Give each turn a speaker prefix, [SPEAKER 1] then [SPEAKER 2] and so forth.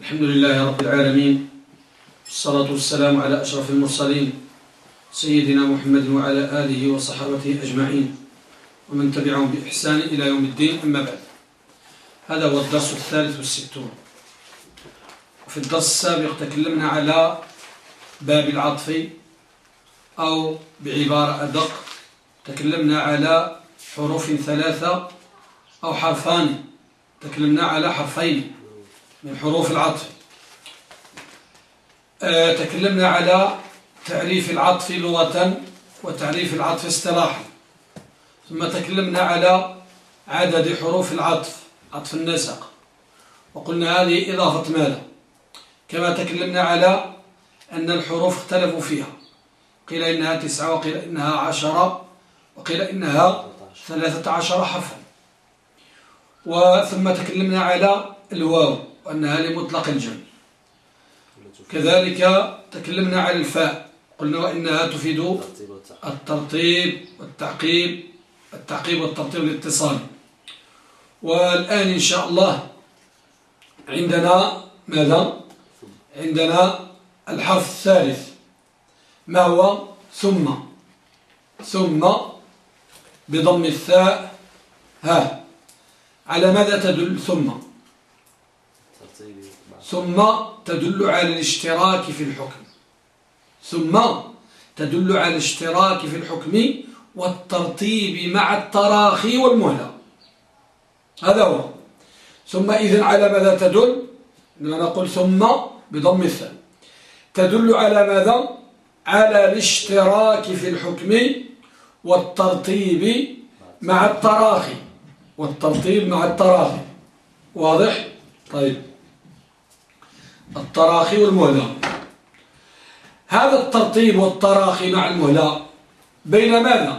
[SPEAKER 1] الحمد لله رب العالمين والصلاة والسلام على أشرف المرسلين سيدنا محمد وعلى آله وصحابته أجمعين ومن تبعهم بإحسان إلى يوم الدين أما بعد. هذا هو الدرس الثالث والستون. وفي الدرس السابق تكلمنا على باب العطف أو بعبارة أدق تكلمنا على حروف ثلاثة أو حرفان تكلمنا على حرفين. من حروف العطف. آه، تكلمنا على تعريف العطف لغة وتعريف العطف اصطلاحا. ثم تكلمنا على عدد حروف العطف عطف النسق. وقلنا هذه إضافة ماذا كما تكلمنا على أن الحروف اختلفوا فيها. قيل إنها تسعة وقيل إنها عشرة وقيل إنها ثلاثة عشر حرفا. وثم تكلمنا على الواو. وأنها لمطلق الجمع كذلك تكلمنا على الفاء. قلنا وإنها تفيد الترتيب والتعقيب. التعقيب والترتيب الاتصالي والآن إن شاء الله عندنا ماذا؟ عندنا الحرف الثالث. ما هو؟ ثم. ثم بضم الثاء. ها. على ماذا تدل ثم؟ ثم تدل على الاشتراك في الحكم. ثم تدل على الاشتراك في الحكم والترتيب مع التراخي والمهلة هذا هو. ثم إذن على ماذا تدل؟ نقول ثم بضم الثاء. تدل على ماذا؟ على الاشتراك في الحكم والترتيب مع التراخي. والترتيب مع التراخي. واضح؟ طيب. التراخي والمهلة. هذا الترتيب والتراخي مع المهلة بين ماذا؟